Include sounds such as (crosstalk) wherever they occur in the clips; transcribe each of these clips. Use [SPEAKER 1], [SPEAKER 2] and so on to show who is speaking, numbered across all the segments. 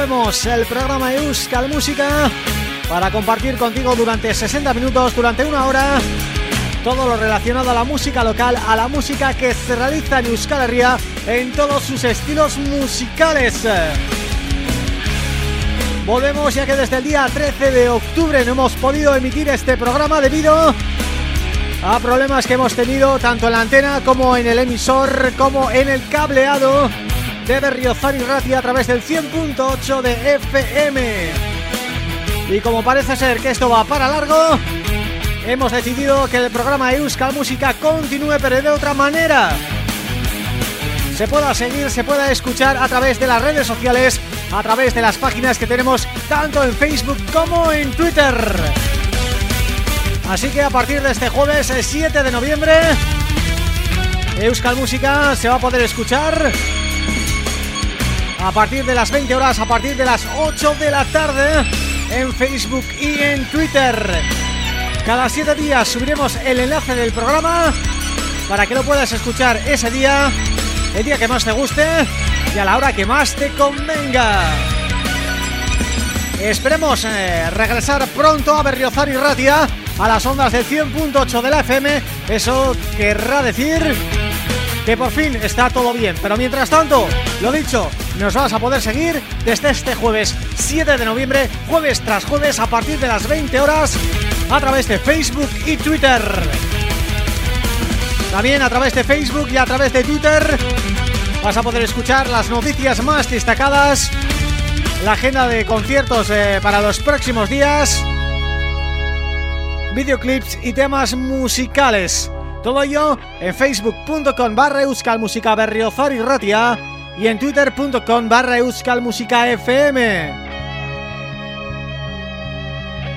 [SPEAKER 1] volvemos, el programa Euskal Música para compartir contigo durante 60 minutos, durante una hora todo lo relacionado a la música local, a la música que se realiza en Euskal Herria en todos sus estilos musicales. Volvemos ya que desde el día 13 de octubre no hemos podido emitir este programa debido a problemas que hemos tenido tanto en la antena como en el emisor, como en el cableado de Berriozar y Ratia a través del 100.8 de FM. Y como parece ser que esto va para largo, hemos decidido que el programa Euskal Música continúe pero de otra manera. Se pueda seguir, se pueda escuchar a través de las redes sociales, a través de las páginas que tenemos tanto en Facebook como en Twitter. Así que a partir de este jueves 7 de noviembre Euskal Música se va a poder escuchar a partir de las 20 horas, a partir de las 8 de la tarde en Facebook y en Twitter. Cada 7 días subiremos el enlace del programa para que lo puedas escuchar ese día, el día que más te guste y a la hora que más te convenga. Esperemos eh, regresar pronto a Berriozar y Ratia a las ondas del 100.8 de la FM. Eso querrá decir que por fin está todo bien. Pero mientras tanto, lo dicho, nos vas a poder seguir desde este jueves 7 de noviembre, jueves tras jueves a partir de las 20 horas a través de Facebook y Twitter. También a través de Facebook y a través de Twitter vas a poder escuchar las noticias más destacadas, la agenda de conciertos eh, para los próximos días, videoclips y temas musicales. Todo ello en facebook.com barra euskalmusica berriozar y ratia y en twitter.com barra FM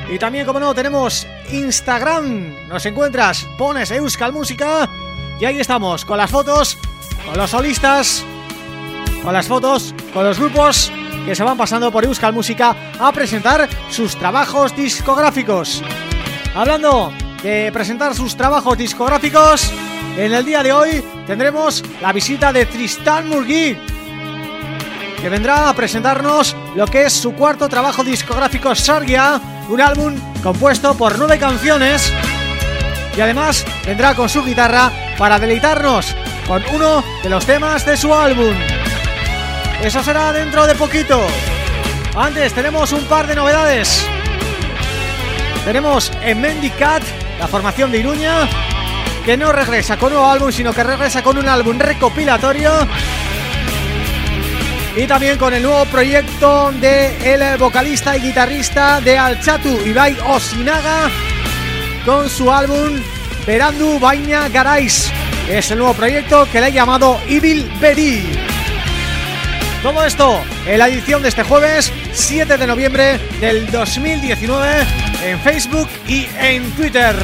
[SPEAKER 1] Y también, como no, tenemos Instagram. Nos encuentras, pones Euskal Música y ahí estamos, con las fotos, con los solistas, con las fotos, con los grupos que se van pasando por Euskal Música a presentar sus trabajos discográficos. Hablando de presentar sus trabajos discográficos, en el día de hoy tendremos la visita de Tristán Murgui que vendrá a presentarnos lo que es su cuarto trabajo discográfico Sargia, un álbum compuesto por nueve canciones y además vendrá con su guitarra para deleitarnos con uno de los temas de su álbum. Eso será dentro de poquito. Antes tenemos un par de novedades. Tenemos en Mendicat, la formación de Iruña, que no regresa con un álbum, sino que regresa con un álbum recopilatorio y también con el nuevo proyecto de el vocalista y guitarrista de Alchatu, Ibai Osinaga, con su álbum Verandu Baina Garais. Es el nuevo proyecto que le he llamado Evil Bedi. Todo esto en la edición de este jueves 7 de noviembre del 2019 en Facebook y en Twitter.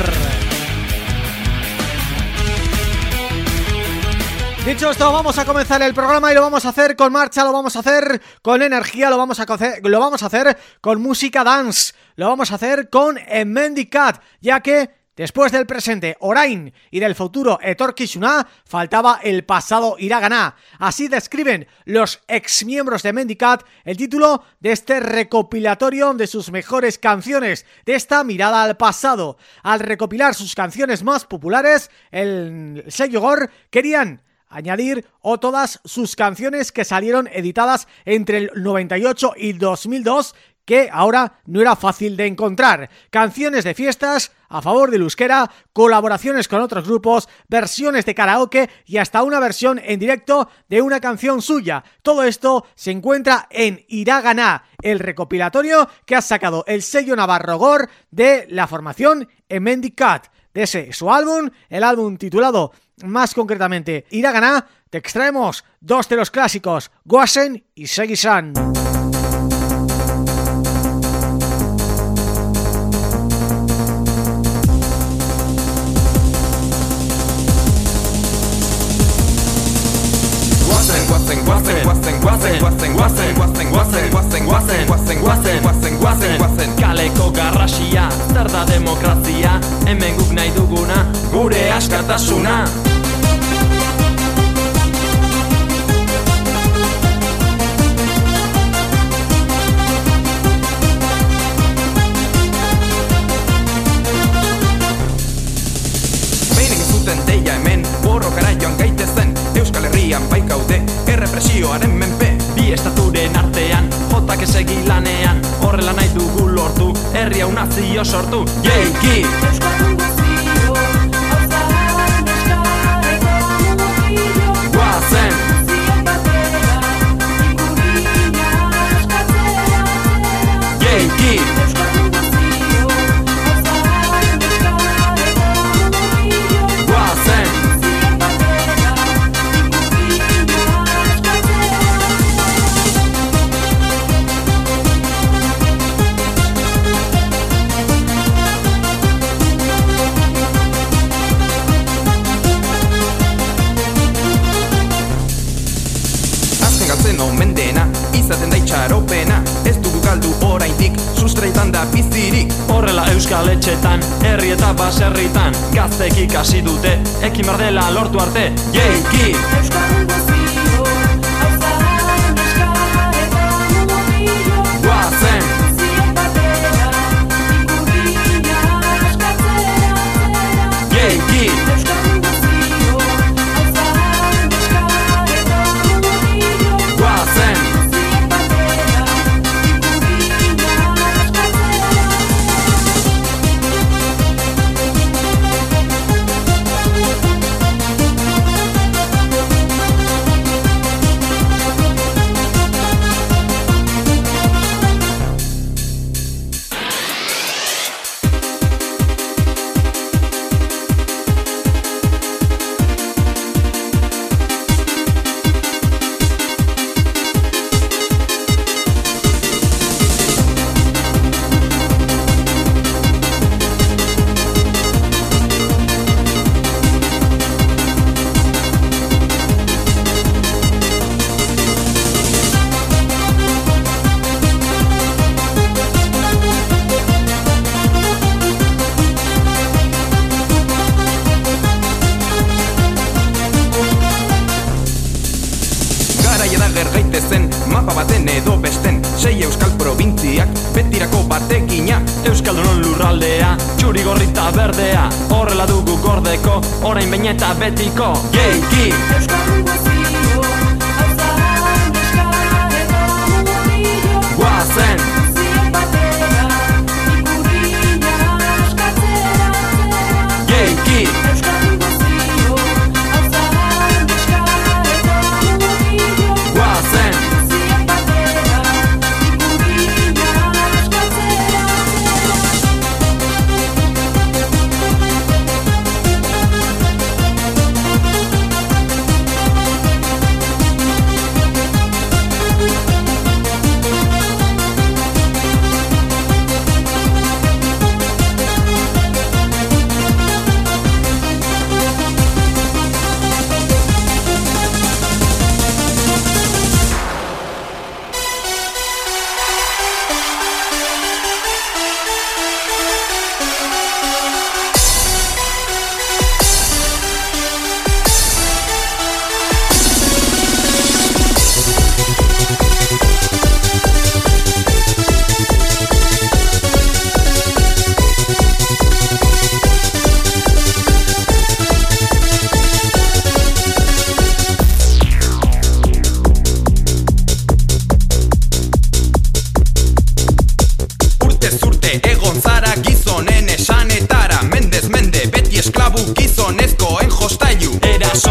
[SPEAKER 1] Dicho esto, vamos a comenzar el programa y lo vamos a hacer con marcha, lo vamos a hacer con energía, lo vamos a hacer, lo vamos a hacer con música dance, lo vamos a hacer con Cat, ya que Después del presente Orain y del futuro Etorkishuna, faltaba el pasado Iraganá. Así describen los exmiembros de Mendicat el título de este recopilatorio de sus mejores canciones, de esta mirada al pasado. Al recopilar sus canciones más populares, el sello Gore querían añadir o todas sus canciones que salieron editadas entre el 98 y 2002 que ahora no era fácil de encontrar. Canciones de fiestas a favor del euskera, colaboraciones con otros grupos, versiones de karaoke y hasta una versión en directo de una canción suya. Todo esto se encuentra en Iraganá, el recopilatorio que ha sacado el sello Navarro Gor de la formación Emendicat. De ese su álbum, el álbum titulado más concretamente Iraganá, te extraemos dos de los clásicos, Guasen y Segisan. Guazen guazen guazen guazen guazen guazen guazen guazen guazen guazen guazen guazen guazen guazen kaleko garrasia zer da demokrazia hemen guk nahi duguna gure askatasuna nazio sortu. Jenki Gaztek ikasi dute, ekin berdela lortu arte Jeiki!
[SPEAKER 2] Mapa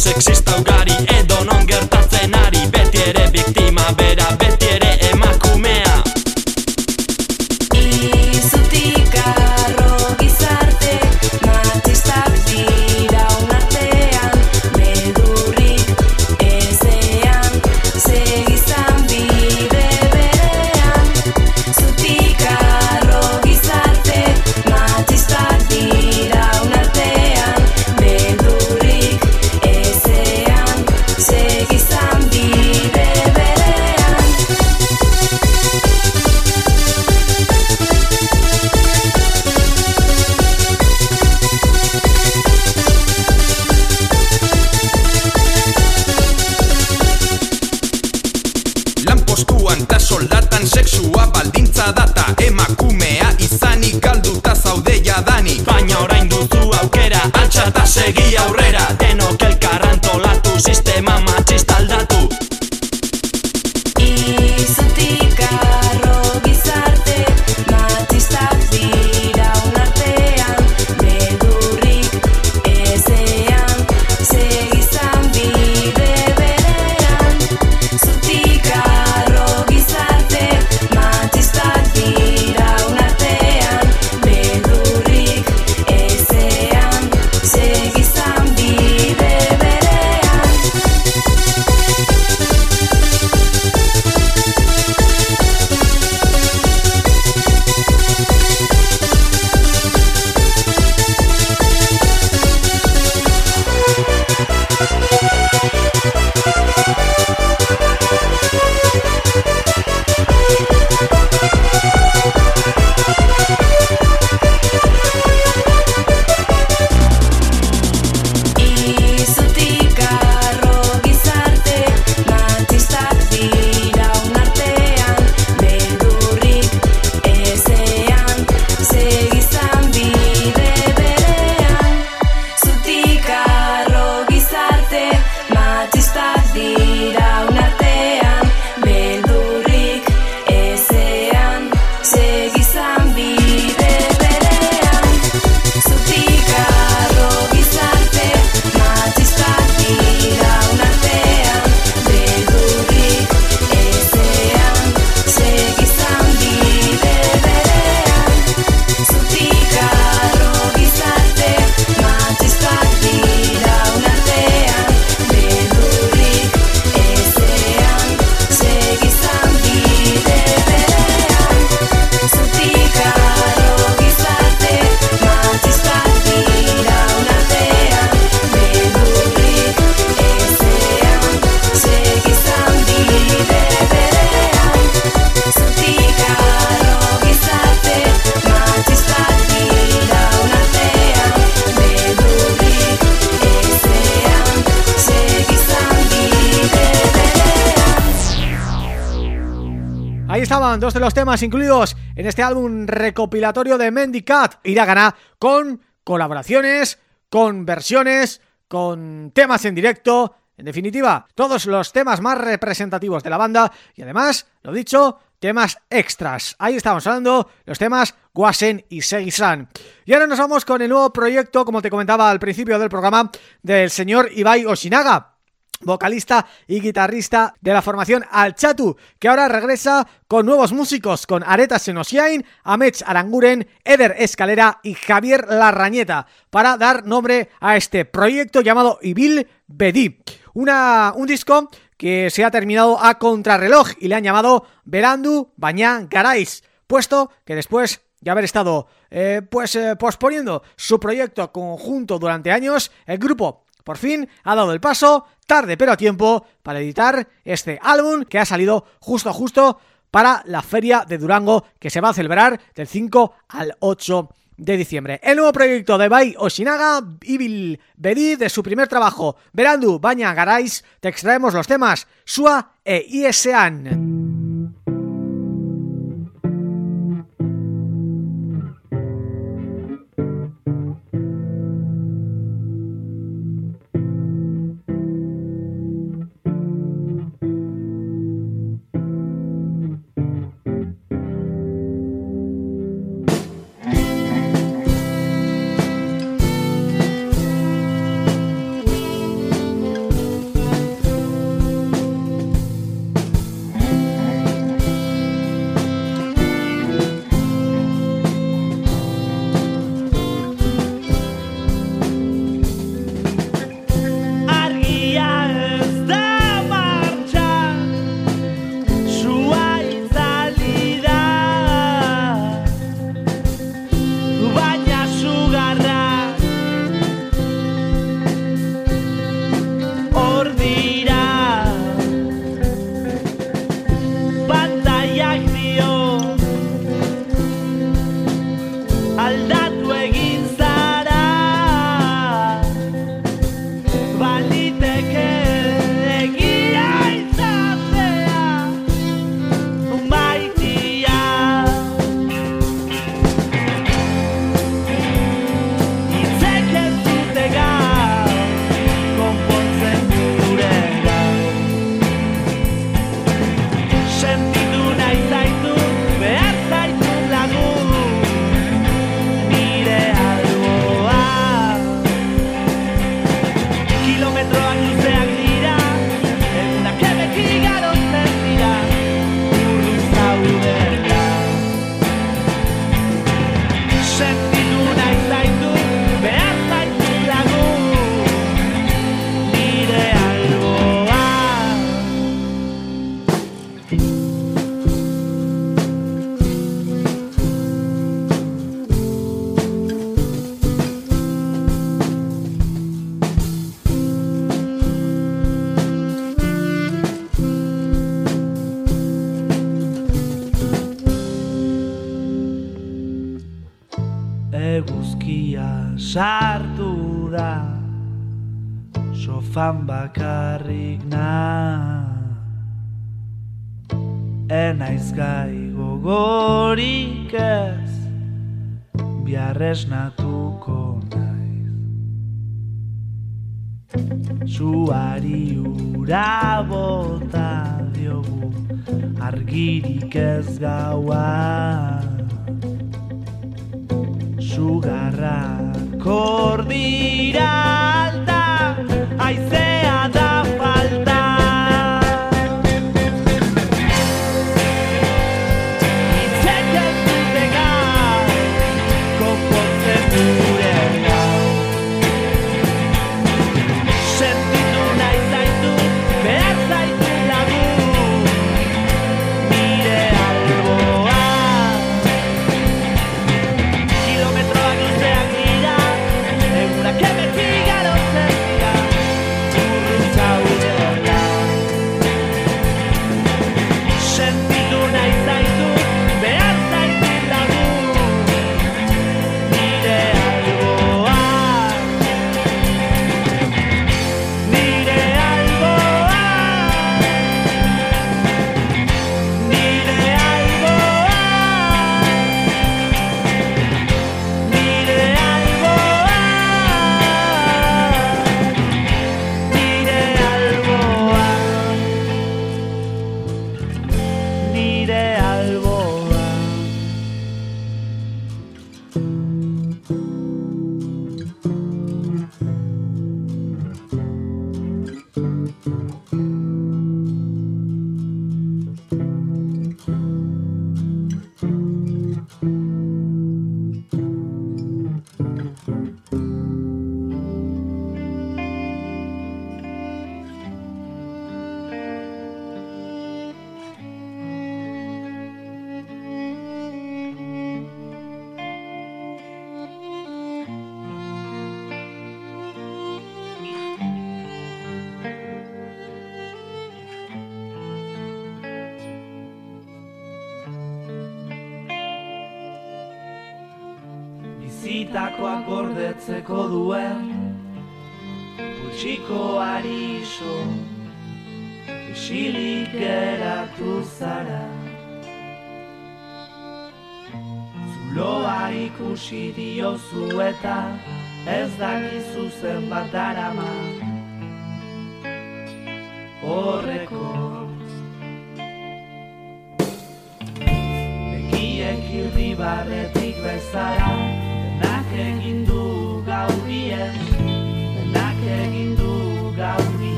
[SPEAKER 3] sexista
[SPEAKER 4] incluidos en este álbum recopilatorio de Mendicat Iragana con colaboraciones, con versiones, con temas en directo, en definitiva, todos los temas más representativos de la banda y además, lo dicho, temas extras. Ahí estamos hablando los temas Guasen y Segisan. Y ahora nos vamos con el nuevo proyecto, como te comentaba al principio del programa, del señor Ibai Oshinaga vocalista y guitarrista de la formación Alchatu, que ahora regresa con nuevos músicos, con Areta Senosiain, Amech Aranguren, Eder Escalera y Javier Larrañeta, para dar nombre a este proyecto llamado Ibil Bedi. Una, un disco que se ha terminado a contrarreloj y le han llamado Berandu Bañán Garais, puesto que después de haber estado eh, pues eh, posponiendo su proyecto conjunto durante años, el grupo por fin ha dado el paso, tarde pero a tiempo, para editar este álbum que ha salido justo justo para la Feria de Durango que se va a celebrar del 5 al 8 de diciembre. El nuevo proyecto de Bai Oshinaga, Evil Bedi, de su primer trabajo, Verandu Baña Garais, te extraemos los temas Sua e Iesean.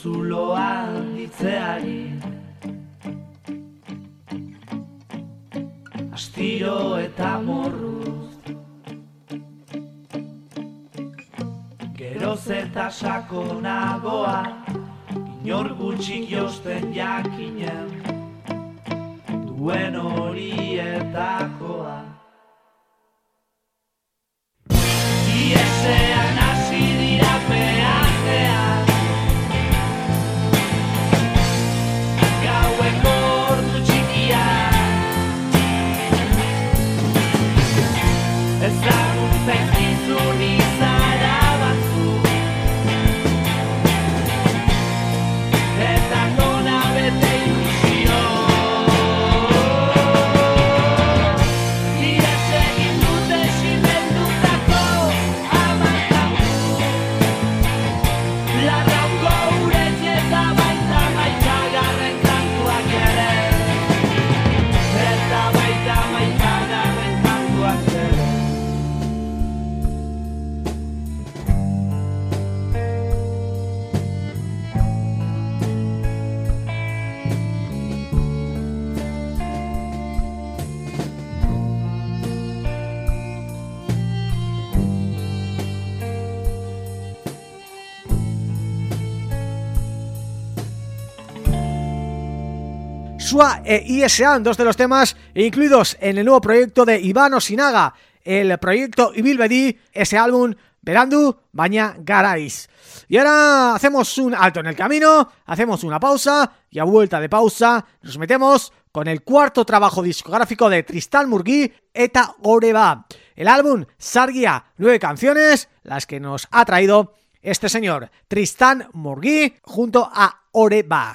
[SPEAKER 4] Zuloa ditzeari Astiro eta morruz. Geroz eta sakonagoa Inor gutxik josten jakinen. Duen horietakoa
[SPEAKER 1] Sua e ISAN, dos de los temas incluidos en el nuevo proyecto de Iván Osinaga, el proyecto Ibilbedi, ese álbum Berandu Baña Garaiz. Y ahora hacemos un alto en el camino, hacemos una pausa y a vuelta de pausa nos metemos con el cuarto trabajo discográfico de Tristán Murgui, Eta Oreba. El álbum Sargia, nueve canciones, las que nos ha traído este señor, Tristán Murgui, junto a Oreba.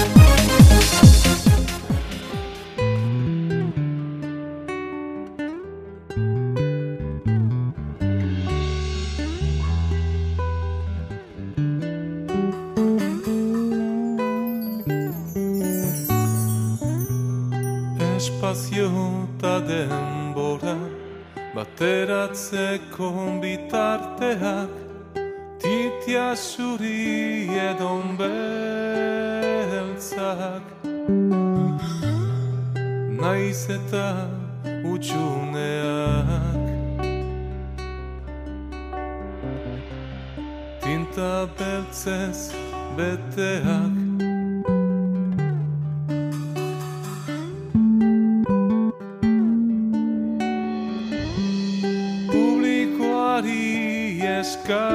[SPEAKER 5] Bateratzeko bitarteak titia zuri sky.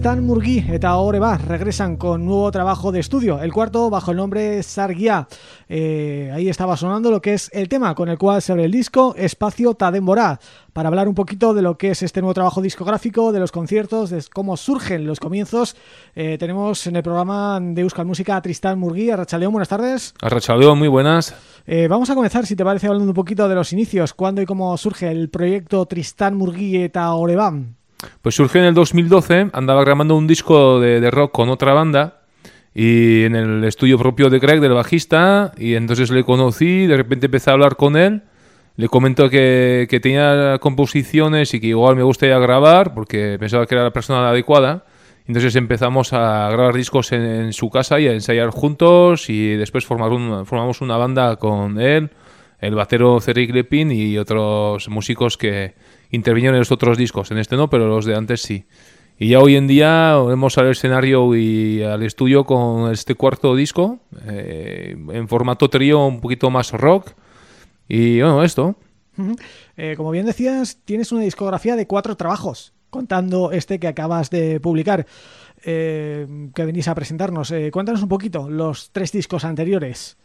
[SPEAKER 1] Teistán Murgui eta Oreba regresan con nuevo trabajo de estudio, el cuarto bajo el nombre Sarguía. Eh, ahí estaba sonando lo que es el tema con el cual se abre el disco, Espacio Tademborá, para hablar un poquito de lo que es este nuevo trabajo discográfico, de los conciertos, de cómo surgen los comienzos. Eh, tenemos en el programa de Euskal Música a Tristán Murgui, a Rachaleón, buenas tardes.
[SPEAKER 6] Arrachaleo, muy buenas.
[SPEAKER 1] Eh, vamos a comenzar, si te parece, hablando un poquito de los inicios, cuándo y cómo surge el proyecto Tristán Murgui eta Orebam.
[SPEAKER 6] Pues surgió en el 2012, andaba grabando un disco de, de rock con otra banda y en el estudio propio de Greg, del bajista, y entonces le conocí, de repente empecé a hablar con él, le comento que, que tenía composiciones y que igual me gustaría grabar porque pensaba que era la persona adecuada. Entonces empezamos a grabar discos en, en su casa y a ensayar juntos y después formar un- formamos una banda con él, el batero Cedric Lepin y otros músicos que intervinieron en los otros discos. En este no, pero los de antes sí. Y ya hoy en día volvemos al escenario y al estudio con este cuarto disco, eh, en formato trío un poquito más rock. Y bueno, esto.
[SPEAKER 1] Eh, como bien decías, tienes una discografía de cuatro trabajos, contando este que acabas de publicar, eh, que venís a presentarnos. Cuéntanos un poquito los tres discos anteriores.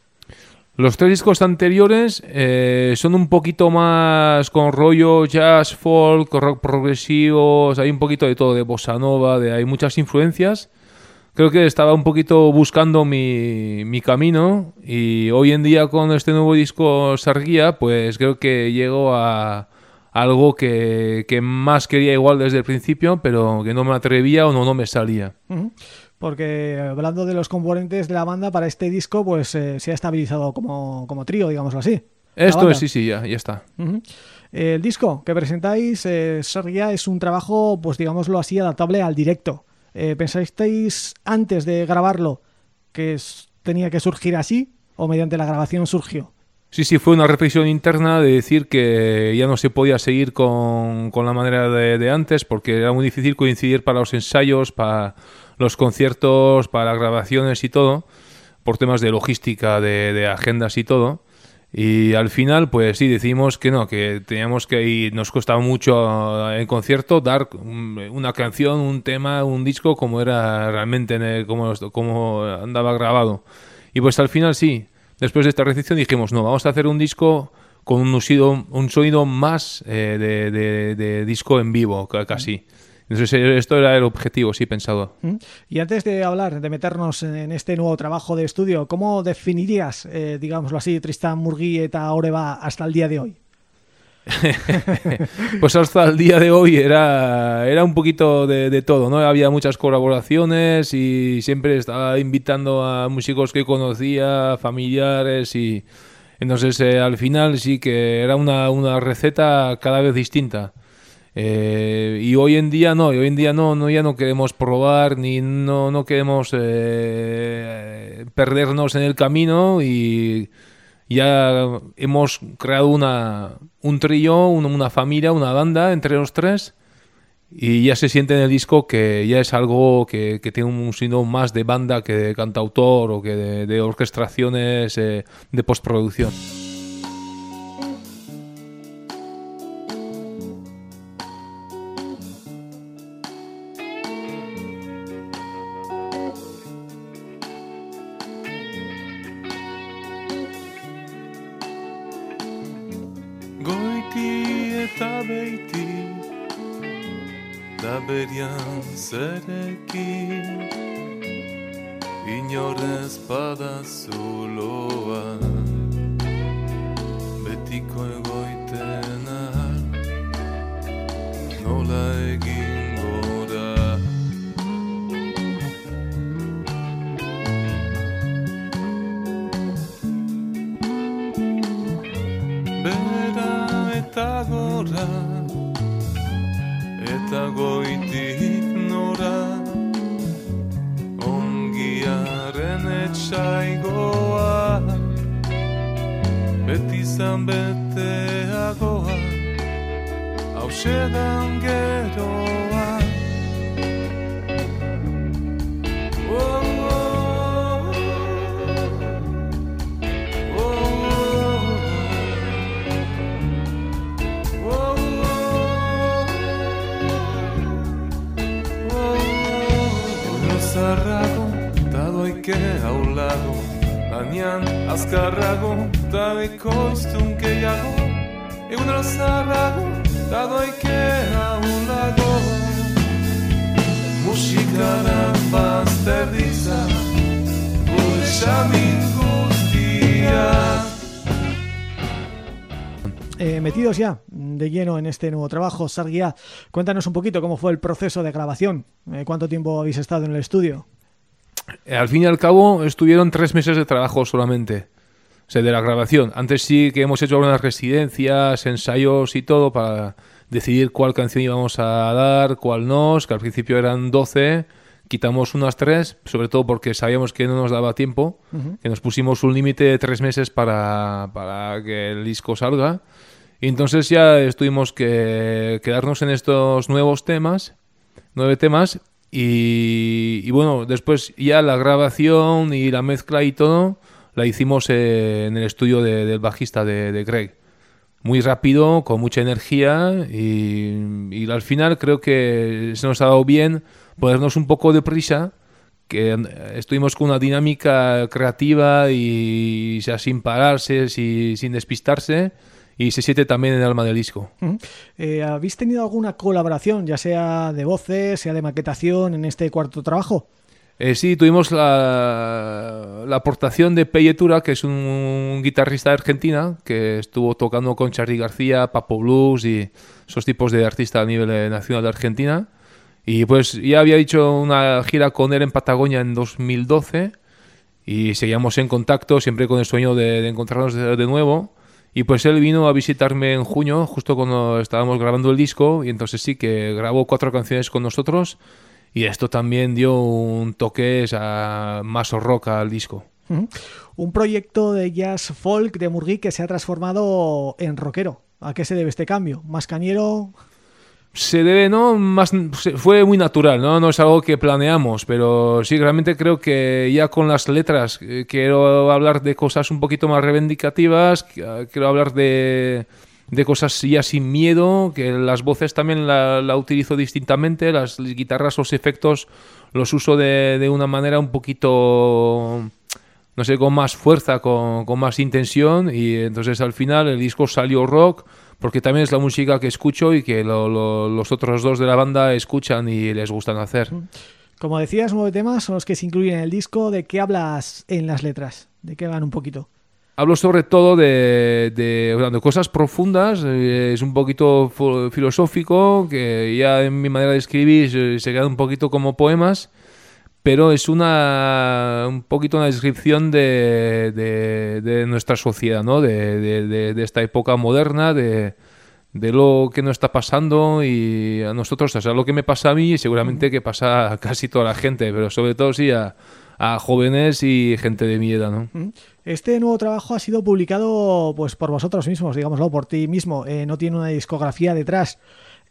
[SPEAKER 6] Los tres discos anteriores eh, son un poquito más con rollo jazz, folk, rock progresivo, hay un poquito de todo, de bossa nova, de, hay muchas influencias. Creo que estaba un poquito buscando mi, mi camino y hoy en día con este nuevo disco Sarguía, pues creo que llego a algo que, que más quería igual desde el principio, pero que no me atrevía o no, no me salía.
[SPEAKER 1] Porque hablando de los componentes de la banda, para este disco pues eh, se ha estabilizado como, como trío, digámoslo así.
[SPEAKER 6] Esto es, sí, sí, ya, ya está.
[SPEAKER 1] El disco que presentáis, eh, Sergia, es un trabajo, pues digámoslo así, adaptable al directo. Eh, ¿Pensasteis antes de grabarlo que es- tenía que surgir así o mediante la grabación surgió?
[SPEAKER 6] Sí, sí, fue una reflexión interna de decir que ya no se podía seguir con, con la manera de, de antes porque era muy difícil coincidir para los ensayos, para los conciertos, para las grabaciones y todo, por temas de logística, de, agendas y todo. Y al final, pues sí, decidimos que no, que teníamos que ir, nos costaba mucho eh, en concierto dar un- una canción, un tema, un disco como era realmente, como, como andaba grabado. Y pues al final sí, después de esta recepción dijimos, no, vamos a hacer un disco con un sonido, un sonido más eh, de, disco en vivo, ca- casi. Entonces eh, esto era el objetivo, sí, pensado.
[SPEAKER 1] ¿Mm? Y antes de hablar, de meternos en este nuevo trabajo de estudio, ¿cómo definirías, eh, digámoslo así, Tristan Murgui eta Oreba hasta el día de hoy? (laughs)
[SPEAKER 6] Pues hasta el día de hoy era, era un poquito de, de todo, ¿no? Había muchas colaboraciones y siempre estaba invitando a músicos que conocía, familiares y... Entonces eh, al final sí que era una, una receta cada vez distinta. Eh, y hoy en día no, y hoy en día no, no ya no queremos probar ni no, no queremos eh, perdernos en el camino y ya hemos creado una, un trío, una, familia, una banda entre los tres y ya se siente en el disco que ya es algo que, que tiene un sonido más de banda que de cantautor o que de, de orquestaciones eh, de postproducción.
[SPEAKER 5] Zedek
[SPEAKER 1] Eh, metidos ya de lleno en este nuevo trabajo, Sarguía, cuéntanos un poquito cómo fue el proceso de grabación, eh, cuánto tiempo habéis estado en el estudio.
[SPEAKER 6] Eh, Al fin y al cabo estuvieron tres meses de trabajo solamente. O sea, de la grabación. Antes sí que hemos hecho algunas residencias, ensayos y todo para decidir cuál canción íbamos a dar, cuál no, que al principio eran 12, quitamos unas tres, sobre todo porque sabíamos que no nos daba tiempo, que nos pusimos un límite de tres meses para, para que el disco salga. Y entonces ya estuvimos que quedarnos en estos nuevos temas, nueve temas, y, y bueno, después ya la grabación y la mezcla y todo la hicimos eh, en el estudio de- del bajista de, de Greg. Muy rápido, con mucha energía y, al final creo que se nos ha dado bien ponernos un poco de prisa, que eh, estuvimos con una dinámica creativa y, sin pararse, si- sin despistarse y se siente también el alma del disco.
[SPEAKER 1] Eh, ¿Habéis tenido alguna colaboración, ya sea de voces, sea de maquetación, en este cuarto trabajo?
[SPEAKER 6] Eh, sí, tuvimos la, la aportación de Pelletura, que es un, guitarrista de Argentina, que estuvo tocando con Charly García, Papo Blues y esos tipos de artistas a nivel eh, nacional de Argentina. Y pues ya había hecho una gira con él en Patagonia en 2012 y seguíamos en contacto, siempre con el sueño de, encontrarnos de, de nuevo. Y pues él vino a visitarme en junio, justo cuando estábamos grabando el disco, y entonces sí que grabó cuatro canciones con nosotros. Y esto también dio un toque más rock al disco.
[SPEAKER 1] Un proyecto de jazz folk de Murgui que se ha transformado en rockero. ¿A qué se debe este cambio? ¿Más cañero?
[SPEAKER 6] Se debe, ¿no? Más, fue muy natural, ¿no? No es algo que planeamos, pero sí, realmente creo que ya con las letras eh, quiero hablar de cosas un poquito más reivindicativas, eh, quiero hablar de, de cosas ya sin miedo, que las voces también la, utilizo distintamente, las guitarras, los efectos los uso de, de una manera un poquito no sé, con más fuerza, con, con más intención y entonces al final el disco salió rock porque también es la música que escucho y que lo- lo- los otros dos de la banda escuchan y les gustan hacer.
[SPEAKER 1] Como decías, nueve temas son los que se incluyen en el disco. ¿De qué hablas en las letras? ¿De qué van un poquito?
[SPEAKER 6] Hablo sobre todo de, de, cosas profundas, eh, es un poquito filosófico, que ya en mi manera de escribir se, se queda un poquito como poemas, pero es una un poquito una descripción de, de- de nuestra sociedad, ¿no? de, de- de- de esta época moderna, de, de lo que nos está pasando y a nosotros, o sea, lo que me pasa a mí y seguramente que pasa a casi toda la gente, pero sobre todo sí a, a jóvenes y gente de mi edad, ¿no?
[SPEAKER 1] Este nuevo trabajo ha sido publicado pues por vosotros mismos, digámoslo, por ti mismo. Eh, no tiene una discografía detrás.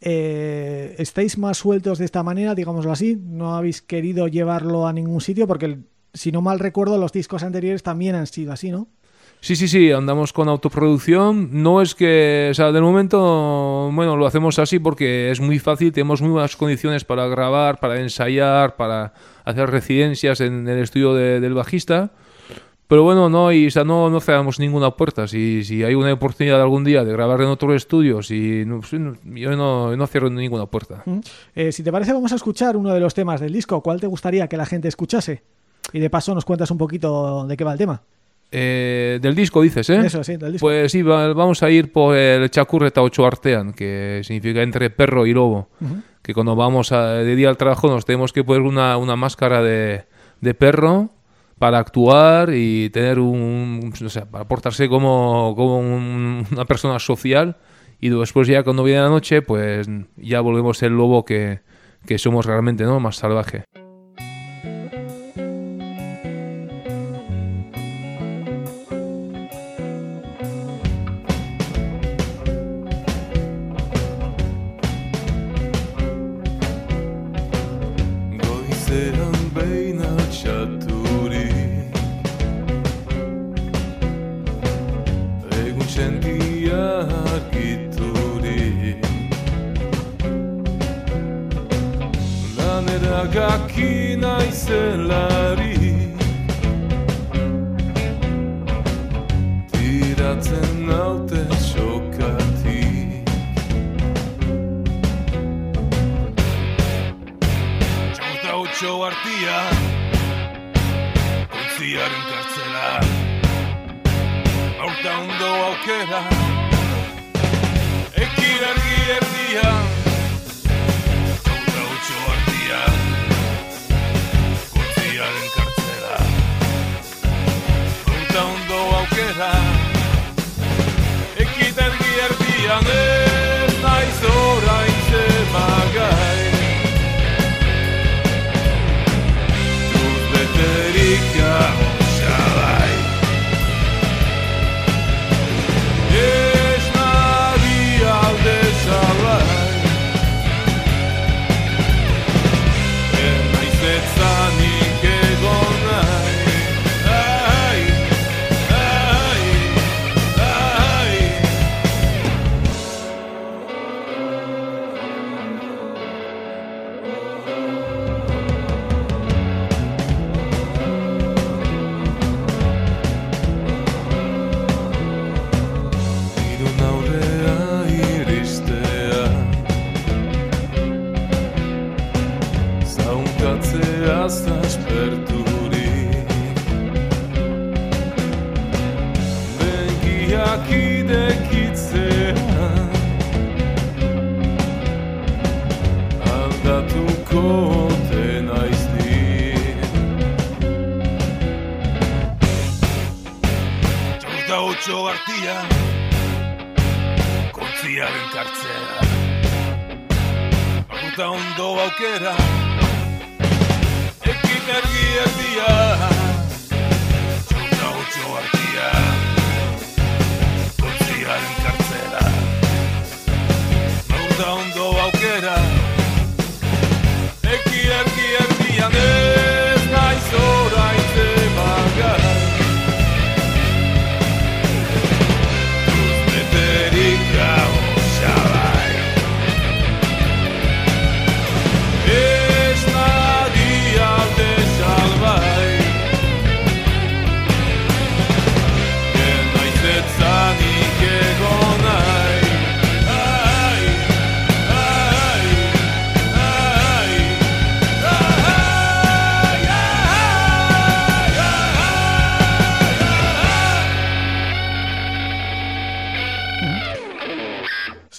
[SPEAKER 1] Eh, ¿Estáis más sueltos de esta manera, digámoslo así? ¿No habéis querido llevarlo a ningún sitio? Porque, si no mal recuerdo, los discos anteriores también han sido así, ¿no?
[SPEAKER 6] Sí, sí, sí, andamos con autoproducción. No es que, o sea, del momento, bueno, lo hacemos así porque es muy fácil, tenemos muy buenas condiciones para grabar, para ensayar, para hacer residencias en el estudio de- del bajista. Pero bueno, no, y, o sea, no, no cerramos ninguna puerta. Si, si hay una oportunidad algún día de grabar en y no, sí, no, yo no, no cierro ninguna puerta.
[SPEAKER 1] ¿Mm? Eh, si te parece, vamos a escuchar uno de los temas del disco. ¿Cuál te gustaría que la gente escuchase? Y de paso nos cuentas un poquito de qué va el tema.
[SPEAKER 6] Eh, del disco dices, ¿eh?
[SPEAKER 1] Eso, sí, del disco.
[SPEAKER 6] Pues sí, va- vamos a ir por el Chacurreta ocho artean, que significa entre perro y lobo. Que cuando vamos a- de día al trabajo nos tenemos que poner una, una máscara de, de perro para actuar y tener un, o sea, para portarse como, como un- una persona social y después ya cuando viene la noche pues ya volvemos el lobo que, que somos realmente, ¿no? Más salvaje.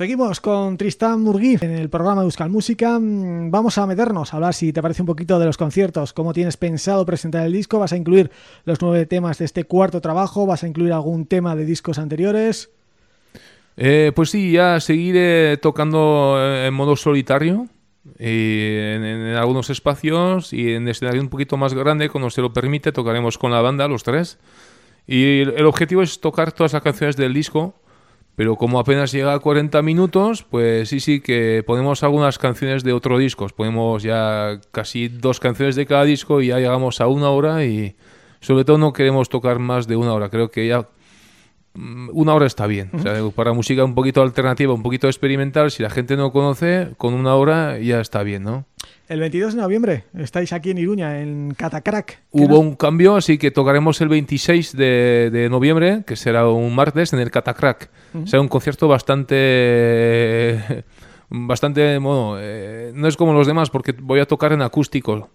[SPEAKER 1] Seguimos con Tristán Murgui en el programa de Euskal Música. Mm, Vamos a meternos, a hablar si te parece un poquito de los conciertos, cómo tienes pensado presentar el disco, vas a incluir los nueve temas de este cuarto trabajo, vas a incluir algún tema de discos anteriores.
[SPEAKER 6] Eh, pues sí, ya seguiré tocando eh, en modo solitario en, en- algunos espacios y en escenario un poquito más grande, cuando se lo permite, tocaremos con la banda, los tres. Y el objetivo es tocar todas las canciones del disco, pero como apenas llega a 40 minutos, pues sí, sí, que ponemos algunas canciones de otros discos. Ponemos ya casi dos canciones de cada disco y ya llegamos a una hora y sobre todo no queremos tocar más de una hora. Creo que ya mm, una hora está bien. O sea, para música un poquito alternativa, un poquito experimental, si la gente no conoce, con una hora ya está bien, ¿no?
[SPEAKER 1] El 22 de noviembre estáis aquí en Iruña, en Catacrack. ¿Qué
[SPEAKER 6] Hubo un cambio, así que tocaremos el 26 de, de noviembre, que será un martes, en el Catacrack. Será un concierto bastante... Bastante, bueno, eh, no es como los demás porque voy a tocar en acústico.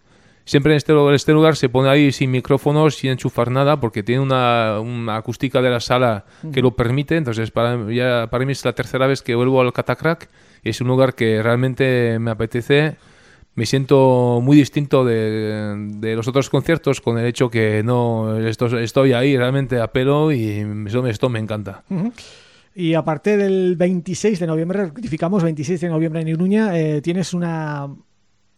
[SPEAKER 6] Siempre en este, en este lugar se pone ahí sin micrófonos, sin enchufar nada, porque tiene una, una acústica de la sala que lo permite. Entonces, para, ya, para mí es la tercera vez que vuelvo al Catacrack es un lugar que realmente me apetece. Me siento muy distinto de, de los otros conciertos con el hecho que no esto- estoy ahí realmente a pelo y eso, esto me encanta.
[SPEAKER 1] Ujú. Y aparte del 26 de noviembre, rectificamos, 26 de noviembre en Iruña, eh, tienes una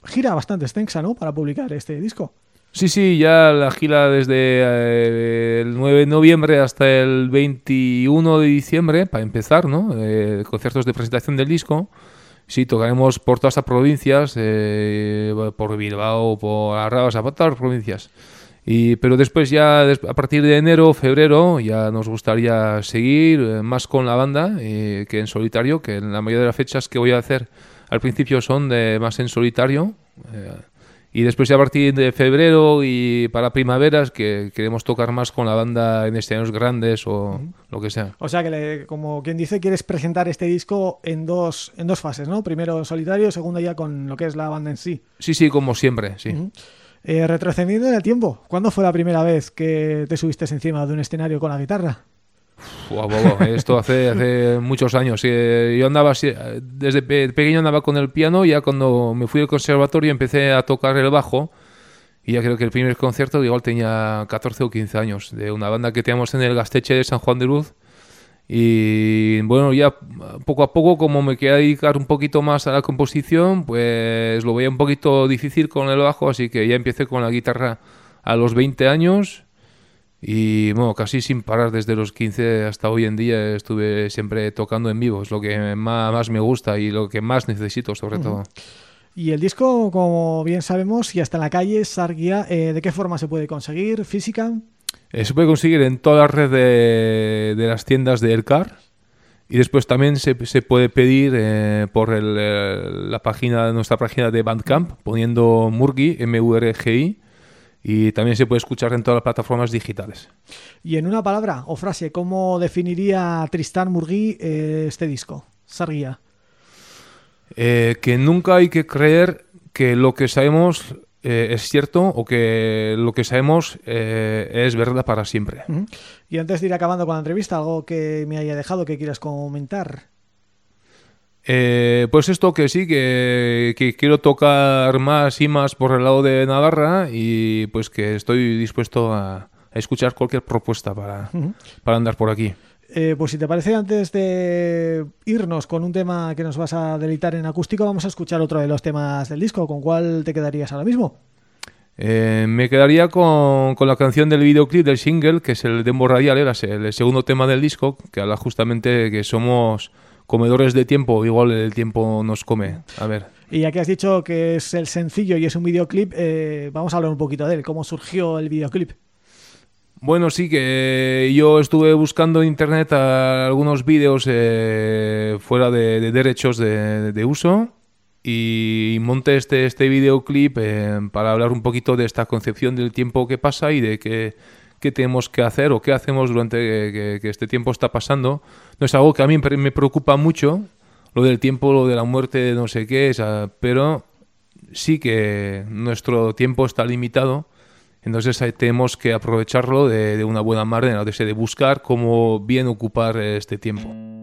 [SPEAKER 1] gira bastante extensa, ¿no?, para publicar este disco.
[SPEAKER 6] Sí, sí, ya la gira desde eh, el 9 de noviembre hasta el 21 de diciembre, para empezar, ¿no? Eh, conciertos de presentación del disco. Sí, tocaremos por todas las provincias, eh, por Bilbao, por Arrabas, por todas las provincias. Y, pero después ya, a partir de enero, febrero, ya nos gustaría seguir eh, más con la banda eh, que en solitario, que en la mayoría de las fechas que voy a hacer al principio son de más en solitario. Y después ya a partir de febrero y para primaveras que queremos tocar más con la banda en escenarios grandes o lo que sea.
[SPEAKER 1] O sea que, le- como quien dice, quieres presentar este disco en dos, en dos fases, ¿no? Primero en solitario, segundo ya con lo que es la banda en sí.
[SPEAKER 6] Sí, sí, como siempre, sí.
[SPEAKER 1] Eh, retrocediendo en el tiempo, ¿cuándo fue la primera vez que te subiste encima de un escenario con la guitarra?
[SPEAKER 6] Buah, buah, buah, Esto hace, hace muchos años. Eh, Yo andaba desde pe- pequeño andaba con el piano, ya cuando me fui al conservatorio empecé a tocar el bajo y ya creo que el primer concierto igual tenía 14 o 15 años, de una banda que teníamos en el Gasteche de San Juan de Luz. Y bueno, ya poco a poco, como me quería dedicar un poquito más a la composición, pues lo veía un poquito difícil con el bajo, así que ya empecé con la guitarra a los 20 años y bueno, casi sin parar desde los 15 hasta hoy en día estuve siempre tocando en vivo, es lo que más, más me gusta y lo que más necesito sobre todo.
[SPEAKER 1] Y el disco, como bien sabemos, ya está en la calle, Sarguía. eh, ¿De qué forma se puede conseguir? ¿Física?
[SPEAKER 6] Eh, se puede conseguir en toda la red de, de las tiendas de Elcar y después también se, se puede pedir eh, por el, eh, la página nuestra página de Bandcamp poniendo Murgi, M-U-R-G-I y también se puede escuchar en todas las plataformas digitales.
[SPEAKER 1] Y en una palabra o frase, ¿cómo definiría Tristán Murgui eh, este disco? Sarguía.
[SPEAKER 6] Eh, que nunca hay que creer que lo que sabemos eh, es cierto o que lo que sabemos eh, es verdad para siempre.
[SPEAKER 1] Y antes de ir acabando con la entrevista, algo que me haya dejado que quieras comentar.
[SPEAKER 6] Eh, pues esto que sí, que, que quiero tocar más y más por el lado de Navarra y pues que estoy dispuesto a, a escuchar cualquier propuesta para, para andar por aquí.
[SPEAKER 1] Eh, pues si te parece, antes de irnos con un tema que nos vas a deleitar en acústico, vamos a escuchar otro de los temas del disco. ¿Con cuál te quedarías ahora mismo?
[SPEAKER 6] Eh, me quedaría con, con la canción del videoclip del single, que es el Dembo Radial, era el segundo tema del disco, que habla justamente que somos comedores de tiempo, igual el tiempo nos come. A ver.
[SPEAKER 1] Y ya que has dicho que es el sencillo y es un videoclip, eh, vamos a hablar un poquito de él. ¿Cómo surgió el videoclip?
[SPEAKER 6] Bueno, sí que yo estuve buscando en internet algunos vídeos eh, fuera de, de derechos de, de uso y monté este, este videoclip eh, para hablar un poquito de esta concepción del tiempo que pasa y de qué, qué tenemos que hacer o qué hacemos durante que, que este tiempo está pasando. No es algo que a mí me preocupa mucho, lo del tiempo, lo de la muerte, no sé qué, o sea, pero sí que nuestro tiempo está limitado. Entonces ahí tenemos que aprovecharlo de, de una buena manera, de, de buscar cómo bien ocupar este tiempo.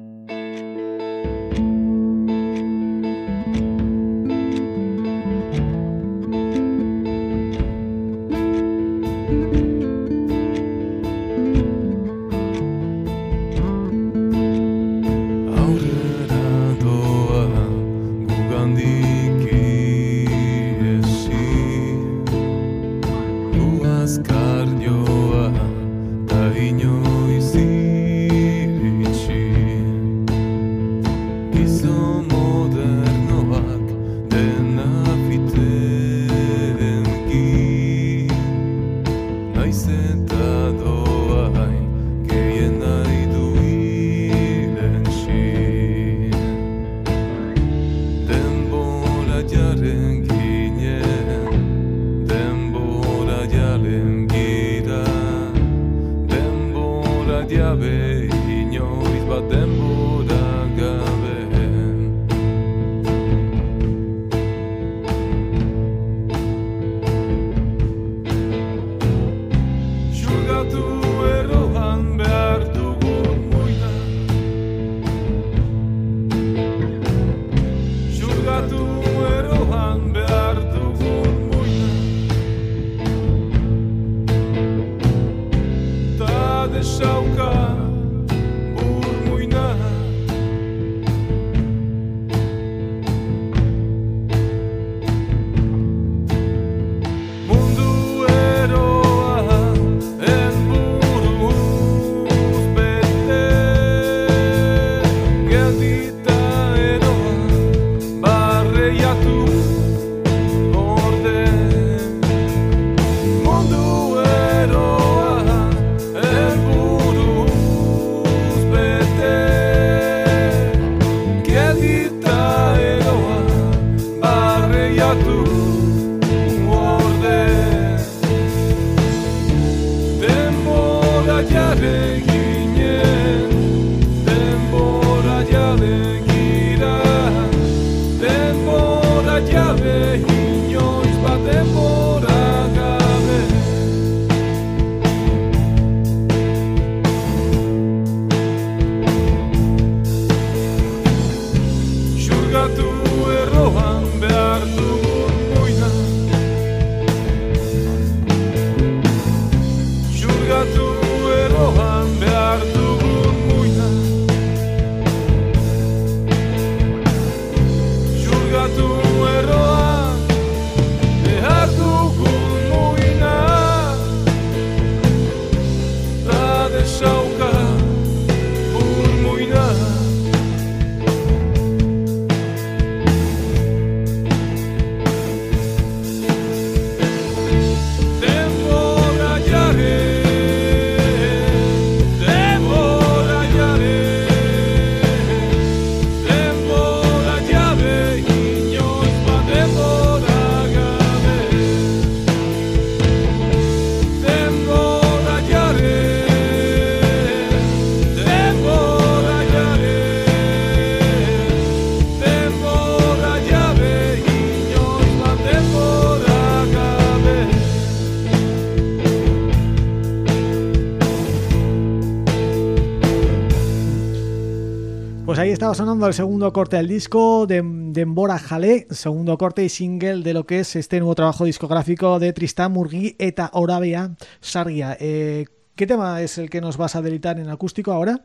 [SPEAKER 1] Estaba sonando el segundo corte del disco de Dembora Jale, segundo corte y single de lo que es este nuevo trabajo discográfico de Tristán Murgui eta Orabea Sargia. Eh, ¿Qué tema es el que nos vas a delitar en acústico ahora?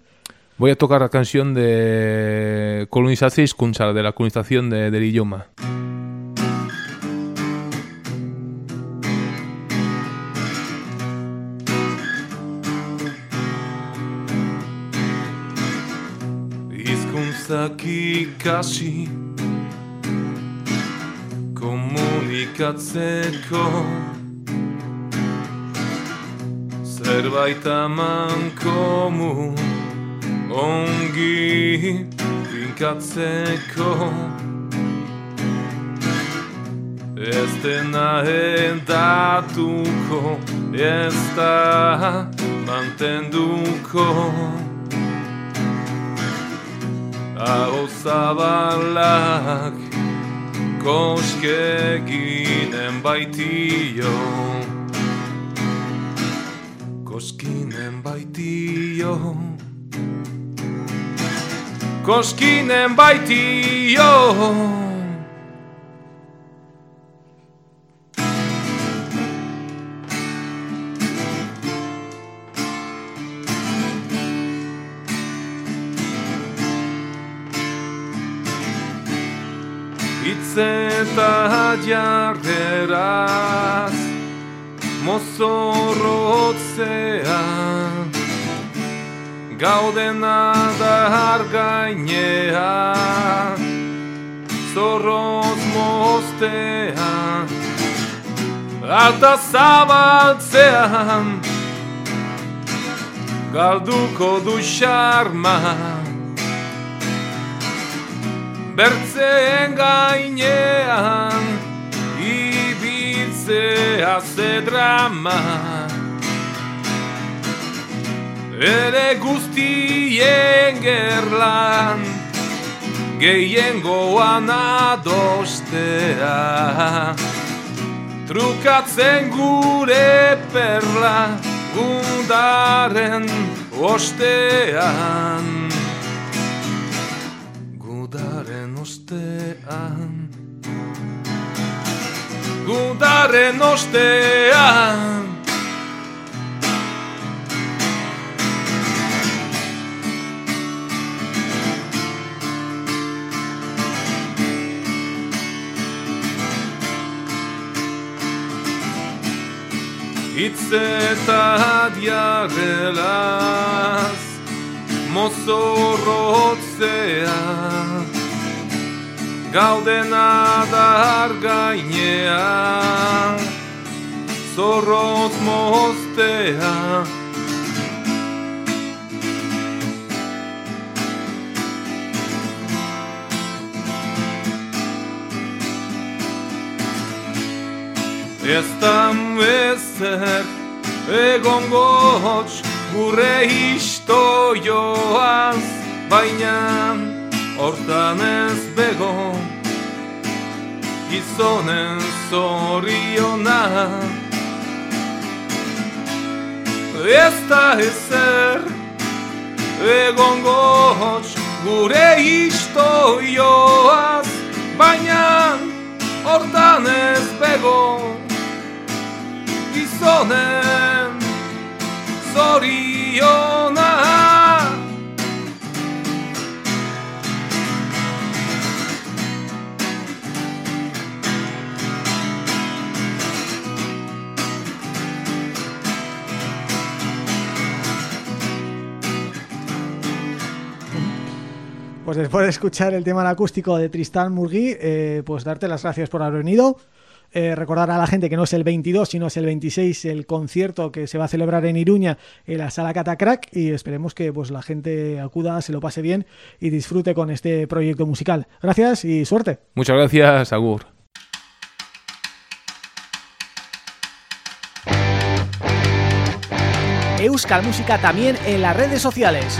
[SPEAKER 7] Voy a tocar la canción de colonización Kunzar, de la colonización de, del idioma.
[SPEAKER 6] Hizkuntzak ikasi komunikatzeko Zerbait aman komun ongi finkatzeko Ez dena endatuko ez da mantenduko Hau zabalak koskeginen baitio. Koskinen baitio. Koskinen baitio hitze eta jarreraz mozorrotzea gaudena da argainea zorroz moztea eta zabaltzean galduko du xarmaz Bertzeen gainean Ibiltzea ze drama. Ere guztien gerlan Gehiengoan adostea. Trukatzen gure perla Gudaren ostean ostean Gudarren ostean. Itz eta adiarrelaz Mozorrotzeak gaudena da argainea zorroz moztea. Ez tam bezer egon gotx gure historioaz bainan hortan ez bego gizonen zoriona. Ez da ezer egongo hots gure historioaz Baina hortan ez bego gizonen zoriona
[SPEAKER 1] Pues después de escuchar el tema en acústico de Tristán Murgui, eh, pues darte las gracias por haber venido. Eh, recordar a la gente que no es el 22, sino es el 26 el concierto que se va a celebrar en Iruña en la Sala Catacrack y esperemos que pues la gente acuda, se lo pase bien y disfrute con este proyecto musical. Gracias y suerte.
[SPEAKER 7] Muchas gracias, Agur.
[SPEAKER 1] Euskal Música también en las redes sociales.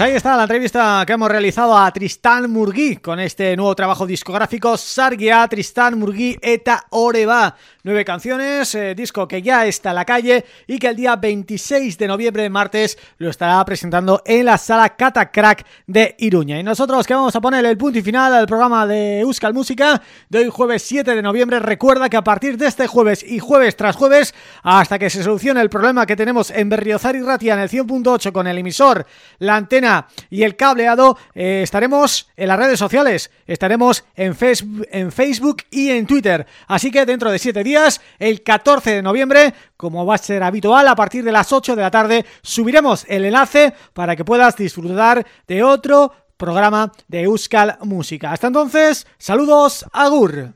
[SPEAKER 1] Pues ahí está la entrevista que hemos realizado a Tristán Murgui con este nuevo trabajo discográfico Sargia, Tristán Murgui eta Oreba. Nueve canciones, eh, disco que ya está en la calle y que el día 26 de noviembre, martes, lo estará presentando en la sala Catacrack de Iruña. Y nosotros que vamos a poner el punto y final al programa de Euskal Música de hoy jueves 7 de noviembre. Recuerda que a partir de este jueves y jueves tras jueves, hasta que se solucione el problema que tenemos en Berriozar y Ratia en el 100.8 con el emisor, la antena y el cableado, eh, estaremos en las redes sociales, estaremos en Facebook, en Facebook y en Twitter. Así que dentro de siete días, el 14 de noviembre, como va a ser habitual, a partir de las 8 de la tarde, subiremos el enlace para que puedas disfrutar de otro programa de Euskal Música. Hasta entonces, saludos, agur.